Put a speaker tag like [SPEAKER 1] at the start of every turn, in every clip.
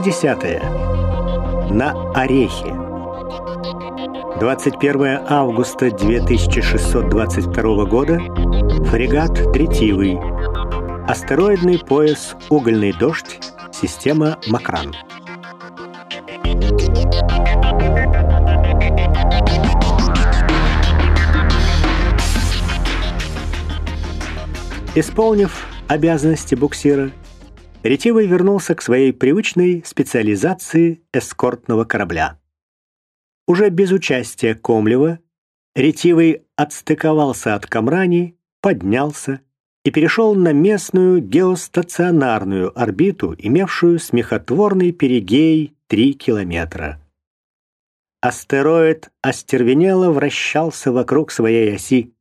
[SPEAKER 1] Глава 10. На орехи. 21 августа 2622 года. Фрегат Третивый. Астероидный пояс Угольный дождь. Система Макран. Исполнив обязанности буксира, Ретивый вернулся к своей привычной специализации эскортного корабля. Уже без участия Комлева Ретивый отстыковался от Камрани, поднялся и перешел на местную геостационарную орбиту, имевшую смехотворный перигей 3 километра. Астероид остервенело вращался вокруг своей оси.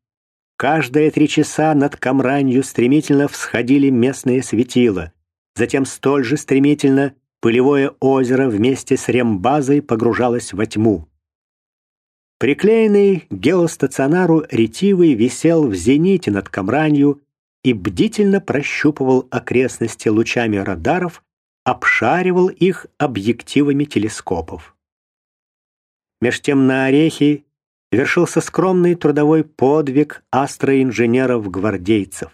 [SPEAKER 1] Каждые три часа над Камранью стремительно всходили местные светила. Затем столь же стремительно пылевое озеро вместе с рембазой погружалось во тьму. Приклеенный к геостационару ретивый висел в зените над Камранью и бдительно прощупывал окрестности лучами радаров, обшаривал их объективами телескопов. Меж тем на Орехи вершился скромный трудовой подвиг астроинженеров-гвардейцев.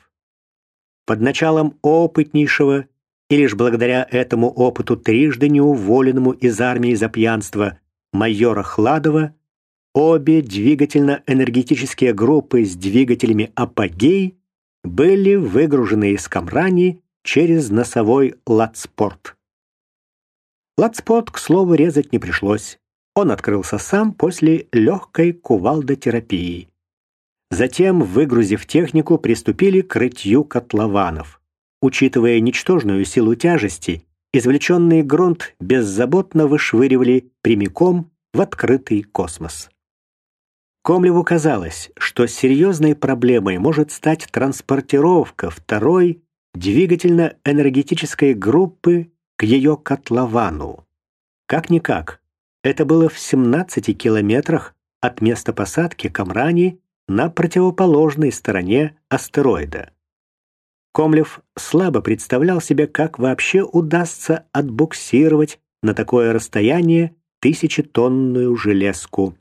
[SPEAKER 1] Под началом опытнейшего и лишь благодаря этому опыту трижды неуволенному из армии за пьянство майора Хладова обе двигательно-энергетические группы с двигателями «Апогей» были выгружены из Камрани через носовой латспорт. Латспорт, к слову, резать не пришлось. Он открылся сам после легкой кувалдотерапии. Затем, выгрузив технику, приступили к рытью котлованов. Учитывая ничтожную силу тяжести, извлеченный грунт беззаботно вышвыривали прямиком в открытый космос. Комлеву казалось, что серьезной проблемой может стать транспортировка второй двигательно-энергетической группы к ее котловану. Как-никак, это было в 17 километрах от места посадки Камрани на противоположной стороне астероида. Комлев слабо представлял себе, как вообще удастся отбуксировать на такое расстояние тысячетонную железку.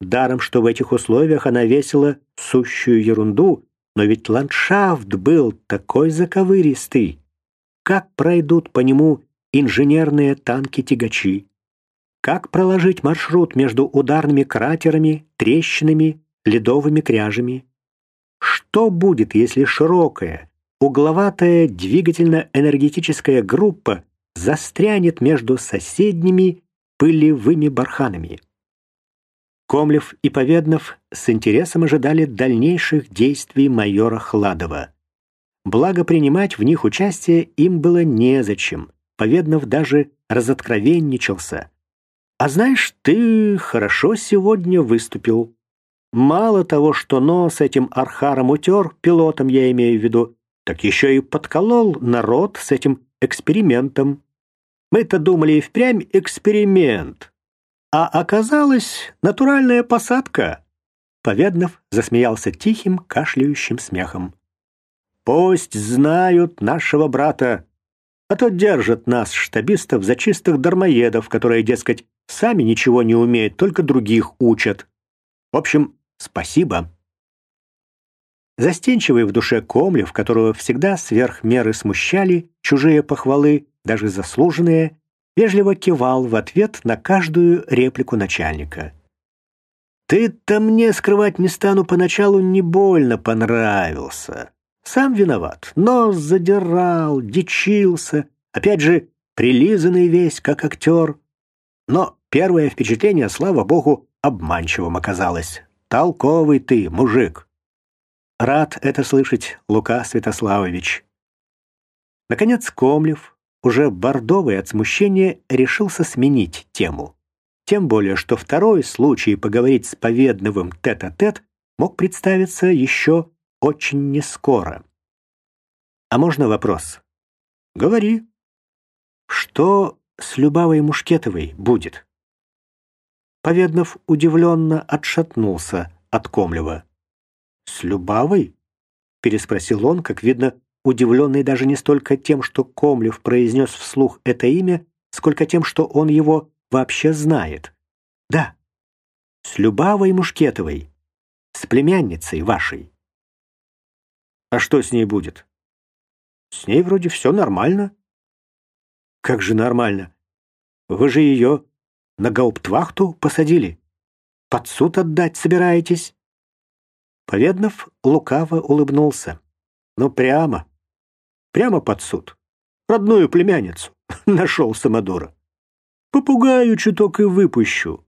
[SPEAKER 1] Даром, что в этих условиях она весила сущую ерунду, но ведь ландшафт был такой заковыристый. Как пройдут по нему инженерные танки-тягачи? Как проложить маршрут между ударными кратерами, трещинами, ледовыми кряжами? Что будет, если широкая, угловатая двигательно-энергетическая группа застрянет между соседними пылевыми барханами. Комлев и Поведнов с интересом ожидали дальнейших действий майора Хладова. Благо принимать в них участие им было незачем. Поведнов даже разоткровенничался. «А знаешь, ты хорошо сегодня выступил. Мало того, что нос этим архаром утер, пилотом я имею в виду, так еще и подколол народ с этим экспериментом. Мы-то думали и впрямь эксперимент. А оказалось натуральная посадка. Поведнов засмеялся тихим, кашляющим смехом. Пусть знают нашего брата, а то держат нас, штабистов, за чистых дармоедов, которые, дескать, сами ничего не умеют, только других учат. В общем, спасибо. Застенчивый в душе Комлев, которого всегда сверх меры смущали чужие похвалы, даже заслуженные, вежливо кивал в ответ на каждую реплику начальника. «Ты-то мне скрывать не стану, поначалу не больно понравился. Сам виноват, но задирал, дичился, опять же, прилизанный весь, как актер. Но первое впечатление, слава богу, обманчивым оказалось. Толковый ты, мужик!» Рад это слышать, Лука Святославович. Наконец Комлев, уже бордовый от смущения, решился сменить тему. Тем более, что второй случай поговорить с Поведновым тет-а-тет -тет мог представиться еще очень нескоро. А можно вопрос? Говори. Что с Любавой Мушкетовой будет? Поведнов удивленно отшатнулся от Комлева. «С Любавой?» — переспросил он, как видно, удивленный даже не столько тем, что Комлев произнес вслух это имя, сколько тем, что он его вообще знает. Да, с Любавой Мушкетовой, с племянницей вашей. А что с ней будет? С ней вроде все нормально. Как же нормально? Вы же ее на гауптвахту посадили. Под суд отдать собираетесь? Поведнов лукаво улыбнулся. Ну, прямо. Прямо под суд. Родную племянницу. Нашел самодура. Попугаю чуток и выпущу.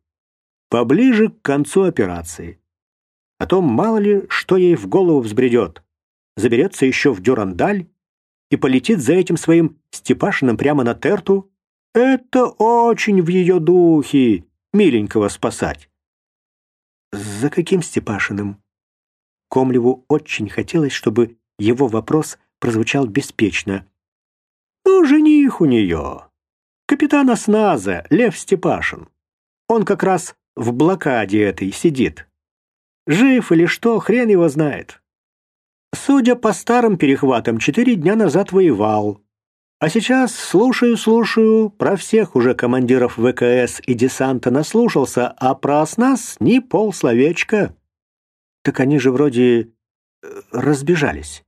[SPEAKER 1] Поближе к концу операции. А то мало ли, что ей в голову взбредет. Заберется еще в дюрандаль и полетит за этим своим Степашиным прямо на Терту. Это очень в ее духе, миленького спасать. За каким Степашиным? Комлеву очень хотелось, чтобы его вопрос прозвучал беспечно. «Ну, жених у нее. Капитан осназа, Лев Степашин. Он как раз в блокаде этой сидит. Жив или что, хрен его знает. Судя по старым перехватам, четыре дня назад воевал. А сейчас слушаю-слушаю, про всех уже командиров ВКС и десанта наслушался, а про осназ ни полсловечка. Так они же вроде э, разбежались.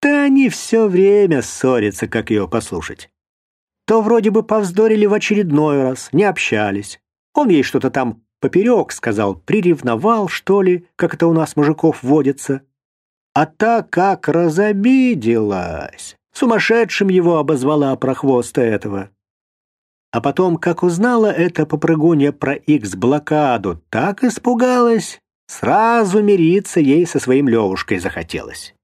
[SPEAKER 1] Да они все время ссорятся, как ее послушать. То вроде бы повздорили в очередной раз, не общались. Он ей что-то там поперек сказал, приревновал, что ли, как это у нас мужиков водится. А та как разобиделась. Сумасшедшим его обозвала прохвоста этого. А потом, как узнала эта попрыгунья про Икс-блокаду, так испугалась, сразу мириться ей со своим Левушкой захотелось.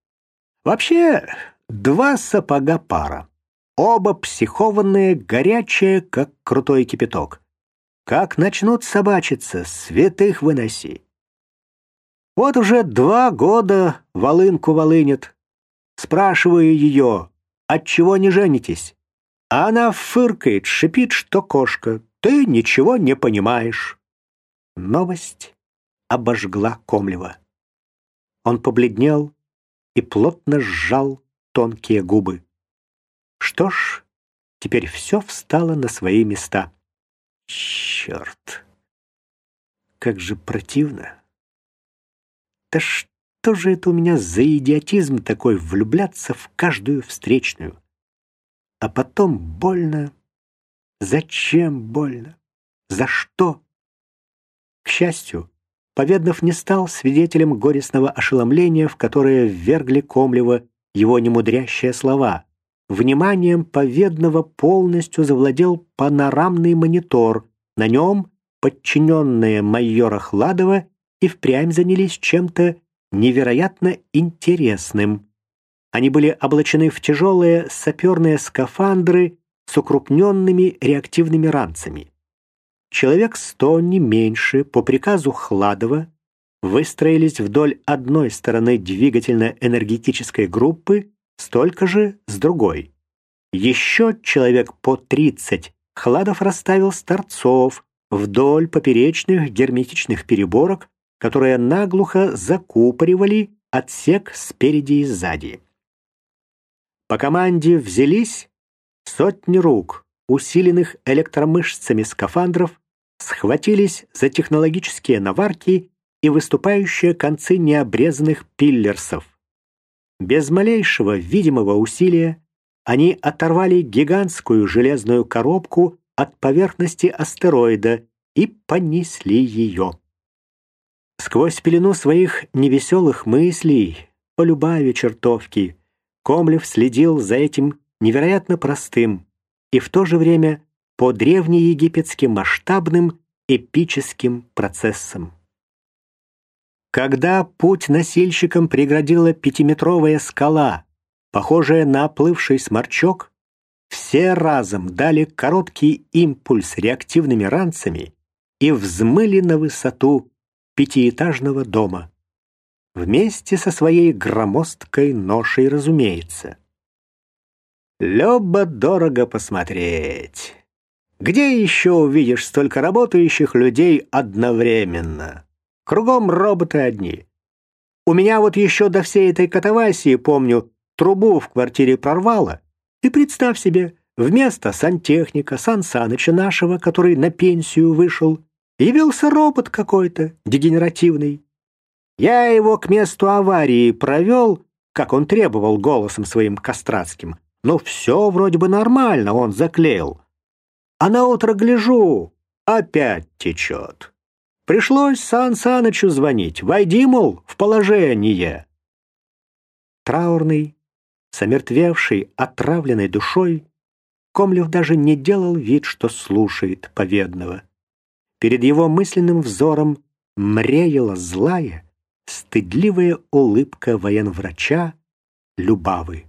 [SPEAKER 1] Вообще, два сапога пара. Оба психованные, горячие, как крутой кипяток. Как начнут собачиться, святых выноси. Вот уже два года волынку волынет. Спрашиваю ее, отчего не женитесь? Она фыркает, шипит, что кошка. Ты ничего не понимаешь. Новость обожгла Комлева. Он побледнел, и плотно сжал тонкие губы. Что ж, теперь все встало на свои места. Черт! Как же противно! Да что же это у меня за идиотизм такой влюбляться в каждую встречную? А потом больно. Зачем больно? За что? К счастью, Поведнов не стал свидетелем горестного ошеломления, в которое ввергли Комлева его немудрящие слова. Вниманием Поведного полностью завладел панорамный монитор. На нем подчиненные майора Хладова и впрямь занялись чем-то невероятно интересным. Они были облачены в тяжелые саперные скафандры с укрупненными реактивными ранцами человек сто, не меньше, по приказу Хладова, выстроились вдоль одной стороны двигательно-энергетической группы, столько же с другой. Еще человек по тридцать Хладов расставил старцов вдоль поперечных герметичных переборок, которые наглухо закупоривали отсек спереди и сзади. По команде взялись сотни рук, усиленных электромышцами скафандров, схватились за технологические наварки и выступающие концы необрезанных пиллерсов. Без малейшего видимого усилия они оторвали гигантскую железную коробку от поверхности астероида и понесли ее. Сквозь пелену своих невеселых мыслей, по любави чертовки, Комлев следил за этим невероятно простым и в то же время по древнеегипетским масштабным эпическим процессам. Когда путь носильщикам преградила пятиметровая скала, похожая на оплывший сморчок, все разом дали короткий импульс реактивными ранцами и взмыли на высоту пятиэтажного дома. Вместе со своей громоздкой ношей, разумеется. Любо-дорого посмотреть. Где еще увидишь столько работающих людей одновременно? Кругом роботы одни. У меня вот еще до всей этой катавасии, помню, трубу в квартире прорвало. И представь себе, Вместо сантехника Сан Саныча нашего, который на пенсию вышел, явился робот какой-то, дегенеративный. Я его к месту аварии провел, как он требовал голосом своим кастратским. Но все вроде бы нормально, он заклеил. А на утро гляжу, опять течет. Пришлось Сан Санычу звонить. Войди, мол, в положение. Траурный, замертвевший, отравленной душой, Комлев даже не делал вид, что слушает поведного. Перед его мысленным взором мреяла злая, стыдливая улыбка военврача Любавы.